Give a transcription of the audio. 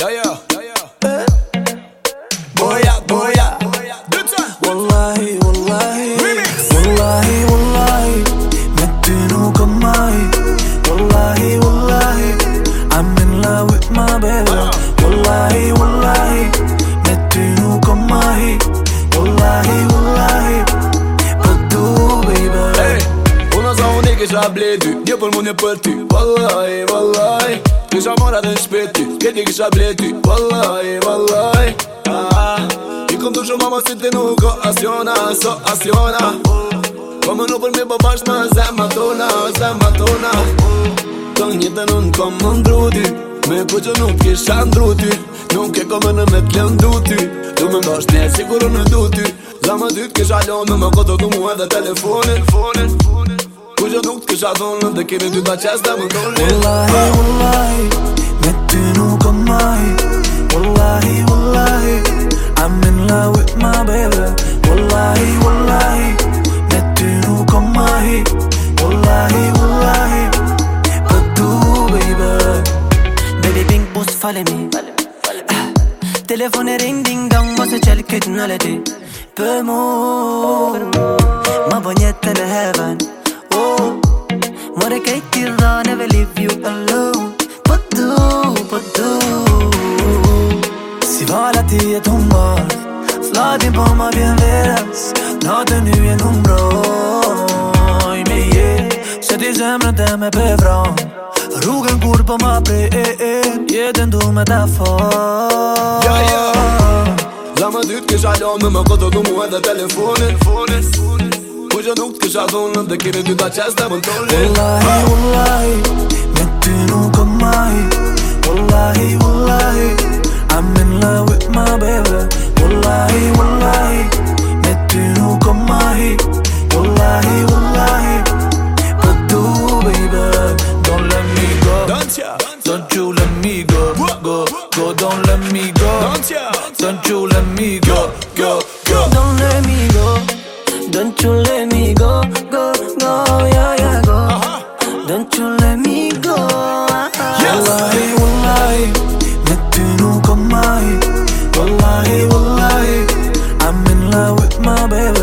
Boy, yeah, boy, yeah, wallahi, wallahi, wallahi, wallahi, wallahi, wallahi, wallahi, wallahi, ka pra bledi Gje për mund një për ti Valaj, valaj Kisha mora dhe shpeti Kjeti kisha bledi Valaj, valaj ah, I kom të shumë mama si ti nuk Ko asjona, so asjona Po më nuk për mi përbash në zema tona Zema tona Të një të nuk kom më ndruti, Me ku që nuk kisha ndruti Nuk e kom më në me të lën Du me mdo shtje si kur në duti Zama dyt kisha lën me më koto të mu edhe telefonin Telefonin Kujo nuk të kësha thonë Dhe kemi dy ta qesta më dole Wallahi, wallahi Me ty nuk o mahi Wallahi, wallahi I'm in love with my baby Wallahi, wallahi Me ty nuk o mahi Wallahi, wallahi Për po tu, baby Baby Pink, bus fale mi Telefone ring ding dong Mose qëll këtë në leti Për mu Ma bo njetë në heaven I'll never leave you alone Po du, po du Si vala ti e të mbër Flati po ma vjen veras Në të një e në mbroj Me je, se ti zemrën të me pevron Rrugën kur po ma pre e e Jetën du me ta fort Ja, ja La më dytë kësha lomë Më këtë du mu e dhe telefonin Fonin, fonin nuk të kësha dhonë Dhe kiri dy ta qesë dhe më tolë Ula, hey, ula longer with my baby Wallahi, wallahi Metinu kamahi Wallahi, wallahi But do baby Don't let me go Don't you let me go Go, go, don't let me go Don't you let me go Go, go Don't let me go Don't you let with my baby